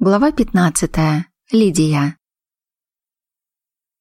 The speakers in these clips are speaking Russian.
Глава 15. Лидия.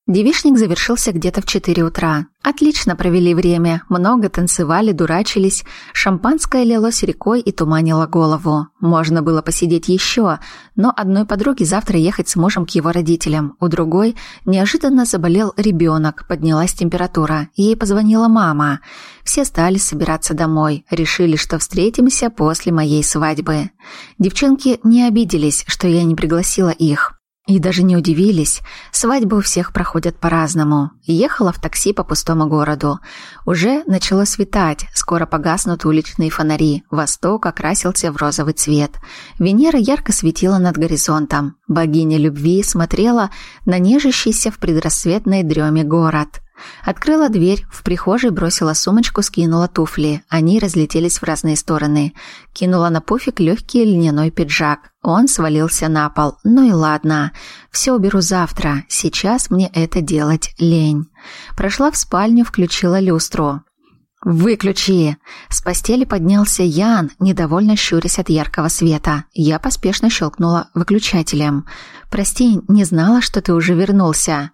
Девишник завершился где-то в 4 утра. Отлично провели время, много танцевали, дурачились, шампанское лилось рекой и туманило голову. Можно было посидеть еще, но одной подруге завтра ехать с мужем к его родителям, у другой неожиданно заболел ребенок, поднялась температура, ей позвонила мама. Все стали собираться домой, решили, что встретимся после моей свадьбы. Девчонки не обиделись, что я не пригласила их. И даже не удивились, свадьбы у всех проходят по-разному. Ехала в такси по пустому городу. Уже начало светать, скоро погаснут уличные фонари. Восток окрасился в розовый цвет. Венера ярко светила над горизонтом. Богиня любви смотрела на нежащийся в предрассветной дреме город. Открыла дверь, в прихожей бросила сумочку, скинула туфли. Они разлетелись в разные стороны. Кинула на пуфик легкий льняной пиджак. Он свалился на пол. Ну и ладно. Все уберу завтра. Сейчас мне это делать лень. Прошла в спальню, включила люстру. «Выключи!» С постели поднялся Ян, недовольно щурясь от яркого света. Я поспешно щелкнула выключателем. «Прости, не знала, что ты уже вернулся».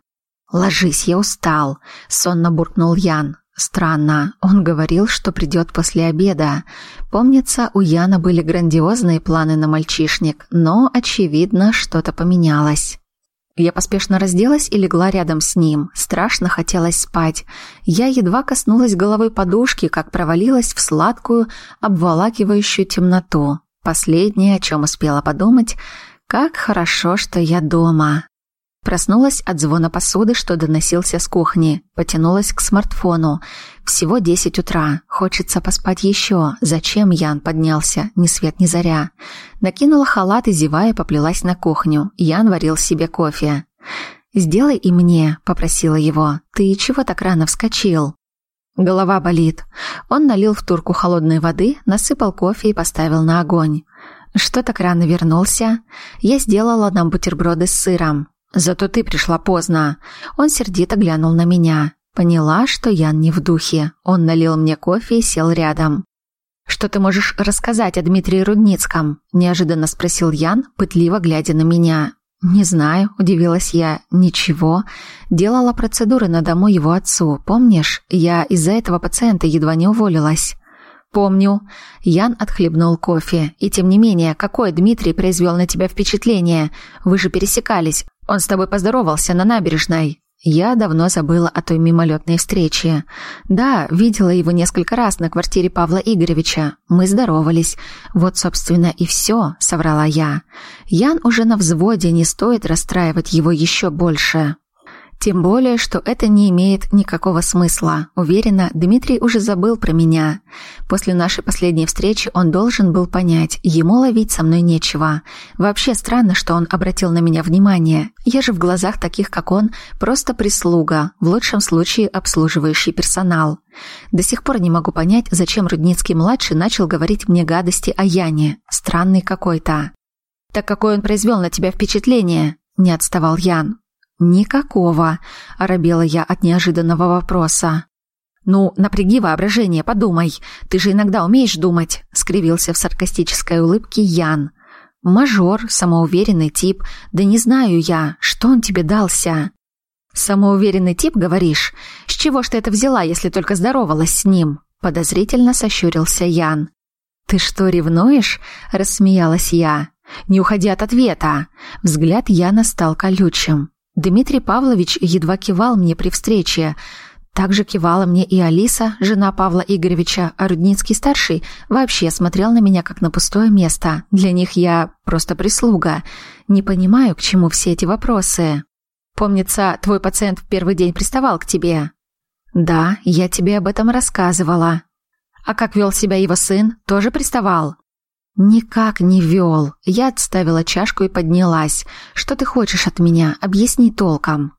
«Ложись, я устал», — сонно буркнул Ян. Странно, он говорил, что придет после обеда. Помнится, у Яна были грандиозные планы на мальчишник, но, очевидно, что-то поменялось. Я поспешно разделась и легла рядом с ним. Страшно хотелось спать. Я едва коснулась головой подушки, как провалилась в сладкую, обволакивающую темноту. Последнее, о чем успела подумать, как хорошо, что я дома. Проснулась от звона посуды, что доносился с кухни. Потянулась к смартфону. Всего десять утра. Хочется поспать еще. Зачем Ян поднялся? Ни свет, ни заря. Накинула халат и, зевая, поплелась на кухню. Ян варил себе кофе. «Сделай и мне», — попросила его. «Ты чего так рано вскочил?» Голова болит. Он налил в турку холодной воды, насыпал кофе и поставил на огонь. «Что так рано вернулся?» «Я сделала нам бутерброды с сыром. Зато ты пришла поздно. Он сердито глянул на меня. Поняла, что Ян не в духе. Он налил мне кофе и сел рядом. «Что ты можешь рассказать о Дмитрии Рудницком?» – неожиданно спросил Ян, пытливо глядя на меня. «Не знаю», – удивилась я. «Ничего. Делала процедуры на дому его отцу. Помнишь? Я из-за этого пациента едва не уволилась». «Помню». Ян отхлебнул кофе. «И тем не менее, какое Дмитрий произвел на тебя впечатление? Вы же пересекались. Он с тобой поздоровался на набережной. Я давно забыла о той мимолетной встрече. Да, видела его несколько раз на квартире Павла Игоревича. Мы здоровались. Вот, собственно, и все, соврала я. Ян уже на взводе, не стоит расстраивать его еще больше. Тем более, что это не имеет никакого смысла. Уверена, Дмитрий уже забыл про меня. После нашей последней встречи он должен был понять, ему ловить со мной нечего. Вообще странно, что он обратил на меня внимание. Я же в глазах таких, как он, просто прислуга, в лучшем случае обслуживающий персонал. До сих пор не могу понять, зачем Рудницкий-младший начал говорить мне гадости о Яне. Странный какой-то. «Так какое он произвел на тебя впечатление?» – не отставал Ян. «Никакого», — оробела я от неожиданного вопроса. «Ну, напряги воображение, подумай. Ты же иногда умеешь думать», — скривился в саркастической улыбке Ян. «Мажор, самоуверенный тип. Да не знаю я, что он тебе дался?» «Самоуверенный тип, говоришь? С чего ж ты это взяла, если только здоровалась с ним?» Подозрительно сощурился Ян. «Ты что, ревнуешь?» — рассмеялась я. «Не уходи от ответа!» Взгляд Яна стал колючим. Дмитрий Павлович едва кивал мне при встрече. Также кивала мне и Алиса, жена Павла Игоревича, а Рудницкий-старший вообще смотрел на меня как на пустое место. Для них я просто прислуга. Не понимаю, к чему все эти вопросы. Помнится, твой пациент в первый день приставал к тебе. Да, я тебе об этом рассказывала. А как вел себя его сын, тоже приставал? «Никак не вел. Я отставила чашку и поднялась. Что ты хочешь от меня? Объясни толком».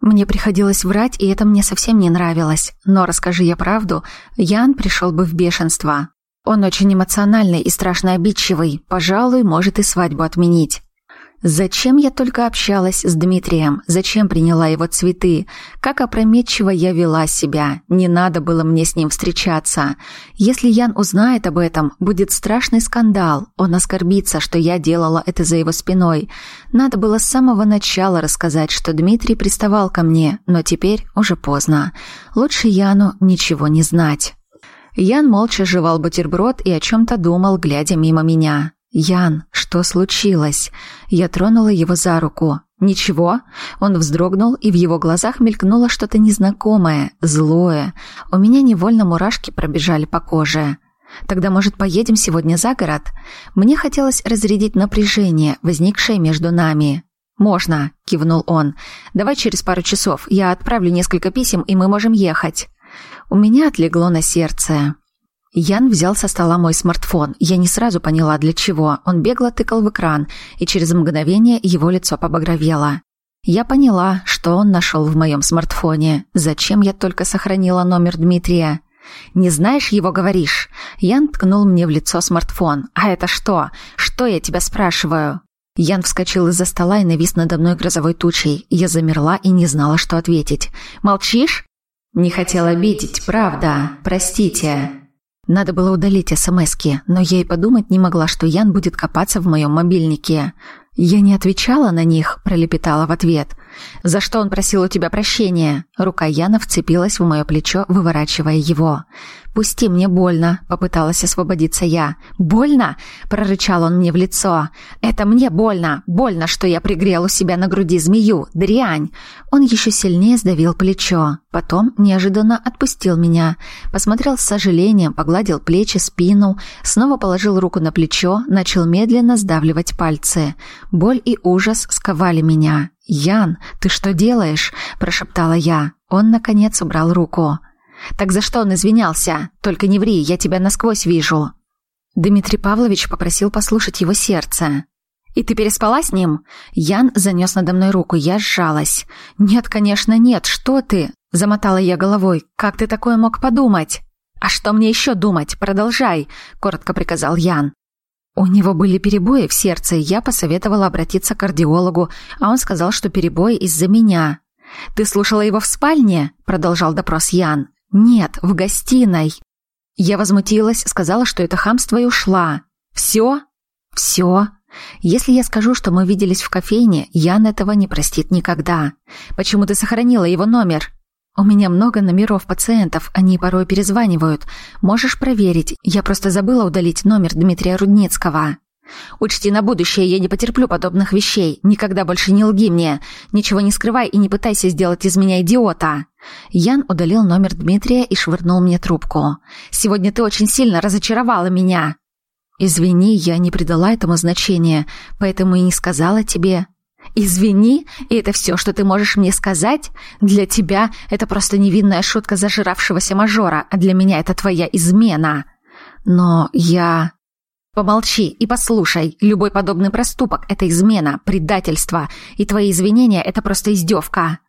Мне приходилось врать, и это мне совсем не нравилось. Но расскажи я правду, Ян пришел бы в бешенство. Он очень эмоциональный и страшно обидчивый. Пожалуй, может и свадьбу отменить. Зачем я только общалась с Дмитрием? Зачем приняла его цветы? Как опрометчиво я вела себя. Не надо было мне с ним встречаться. Если Ян узнает об этом, будет страшный скандал. Он оскорбится, что я делала это за его спиной. Надо было с самого начала рассказать, что Дмитрий приставал ко мне, но теперь уже поздно. Лучше Яну ничего не знать. Ян молча жевал бутерброд и о чем-то думал, глядя мимо меня. «Ян, что случилось?» Я тронула его за руку. «Ничего?» Он вздрогнул, и в его глазах мелькнуло что-то незнакомое, злое. У меня невольно мурашки пробежали по коже. «Тогда, может, поедем сегодня за город?» Мне хотелось разрядить напряжение, возникшее между нами. «Можно», — кивнул он. «Давай через пару часов. Я отправлю несколько писем, и мы можем ехать». У меня отлегло на сердце. Ян взял со стола мой смартфон. Я не сразу поняла, для чего. Он бегло тыкал в экран, и через мгновение его лицо побагровело. Я поняла, что он нашел в моем смартфоне. Зачем я только сохранила номер Дмитрия? «Не знаешь его, говоришь?» Ян ткнул мне в лицо смартфон. «А это что? Что я тебя спрашиваю?» Ян вскочил из-за стола и навис надо мной грозовой тучей. Я замерла и не знала, что ответить. «Молчишь?» «Не хотел обидеть, правда. Простите». Надо было удалить СМСки, но я и подумать не могла, что Ян будет копаться в моем мобильнике. Я не отвечала на них, пролепетала в ответ. «За что он просил у тебя прощения?» Рука Яна вцепилась в мое плечо, выворачивая его. «Пусти, мне больно», — попыталась освободиться я. «Больно?» — прорычал он мне в лицо. «Это мне больно! Больно, что я пригрел у себя на груди змею! Дрянь!» Он еще сильнее сдавил плечо. Потом неожиданно отпустил меня. Посмотрел с сожалением, погладил плечи, спину, снова положил руку на плечо, начал медленно сдавливать пальцы. Боль и ужас сковали меня. «Ян, ты что делаешь?» – прошептала я. Он, наконец, убрал руку. Так за что он извинялся? Только не ври, я тебя насквозь вижу. Дмитрий Павлович попросил послушать его сердце. «И ты переспала с ним?» Ян занес надо мной руку, я сжалась. «Нет, конечно, нет, что ты?» Замотала я головой. «Как ты такое мог подумать?» «А что мне еще думать? Продолжай!» Коротко приказал Ян. У него были перебои в сердце, и я посоветовала обратиться к кардиологу, а он сказал, что перебои из-за меня. «Ты слушала его в спальне?» — продолжал допрос Ян. «Нет, в гостиной». Я возмутилась, сказала, что это хамство и ушла. «Все?» «Все?» «Если я скажу, что мы виделись в кофейне, Ян этого не простит никогда. Почему ты сохранила его номер?» «У меня много номеров пациентов, они порой перезванивают. Можешь проверить, я просто забыла удалить номер Дмитрия Рудницкого». Учти на будущее, я не потерплю подобных вещей. Никогда больше не лги мне. Ничего не скрывай и не пытайся сделать из меня идиота. Ян удалил номер Дмитрия и швырнул мне трубку. Сегодня ты очень сильно разочаровала меня. Извини, я не придала этому значения, поэтому и не сказала тебе. Извини, и это все, что ты можешь мне сказать? Для тебя это просто невинная шутка зажиравшегося мажора, а для меня это твоя измена. Но я Помолчи и послушай. Любой подобный проступок — это измена, предательство, и твои извинения — это просто издевка.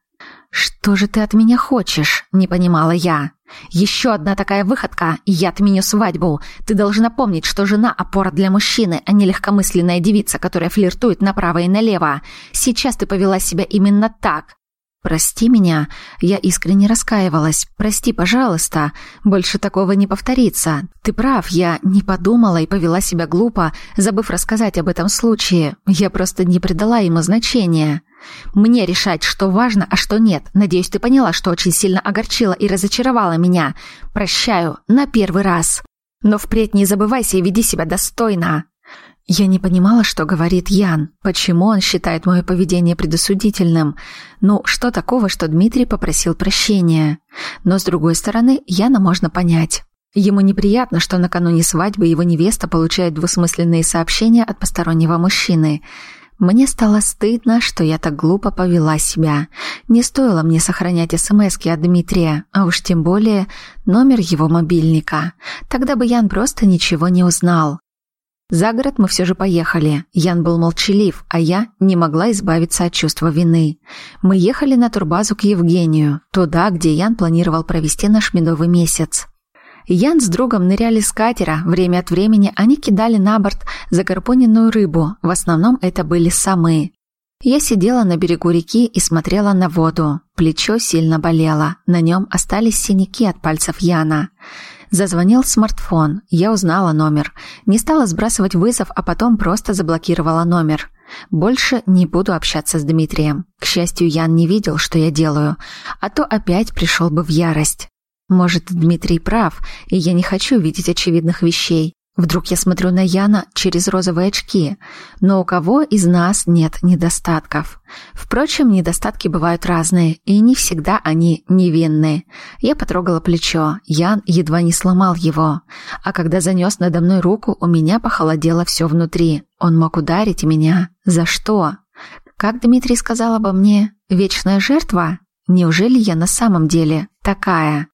«Что же ты от меня хочешь?» — не понимала я. «Еще одна такая выходка, и я отменю свадьбу. Ты должна помнить, что жена — опора для мужчины, а не легкомысленная девица, которая флиртует направо и налево. Сейчас ты повела себя именно так. «Прости меня, я искренне раскаивалась. Прости, пожалуйста. Больше такого не повторится. Ты прав, я не подумала и повела себя глупо, забыв рассказать об этом случае. Я просто не придала ему значения. Мне решать, что важно, а что нет. Надеюсь, ты поняла, что очень сильно огорчила и разочаровала меня. Прощаю, на первый раз. Но впредь не забывайся и веди себя достойно». Я не понимала, что говорит Ян, почему он считает мое поведение предосудительным. Ну, что такого, что Дмитрий попросил прощения? Но, с другой стороны, Яна можно понять. Ему неприятно, что накануне свадьбы его невеста получает двусмысленные сообщения от постороннего мужчины. Мне стало стыдно, что я так глупо повела себя. Не стоило мне сохранять СМСки от Дмитрия, а уж тем более номер его мобильника. Тогда бы Ян просто ничего не узнал. За город мы все же поехали. Ян был молчалив, а я не могла избавиться от чувства вины. Мы ехали на турбазу к Евгению, туда, где Ян планировал провести наш медовый месяц. Ян с другом ныряли с катера. Время от времени они кидали на борт закарпоненную рыбу. В основном это были самы. Я сидела на берегу реки и смотрела на воду. Плечо сильно болело. На нем остались синяки от пальцев Яна. Зазвонил смартфон. Я узнала номер. Не стала сбрасывать вызов, а потом просто заблокировала номер. Больше не буду общаться с Дмитрием. К счастью, Ян не видел, что я делаю, а то опять пришел бы в ярость. Может, Дмитрий прав, и я не хочу видеть очевидных вещей. Вдруг я смотрю на Яна через розовые очки, но у кого из нас нет недостатков? Впрочем, недостатки бывают разные, и не всегда они невинны. Я потрогала плечо, Ян едва не сломал его, а когда занес надо мной руку, у меня похолодело все внутри. Он мог ударить меня. За что? Как Дмитрий сказал обо мне, вечная жертва? Неужели я на самом деле такая?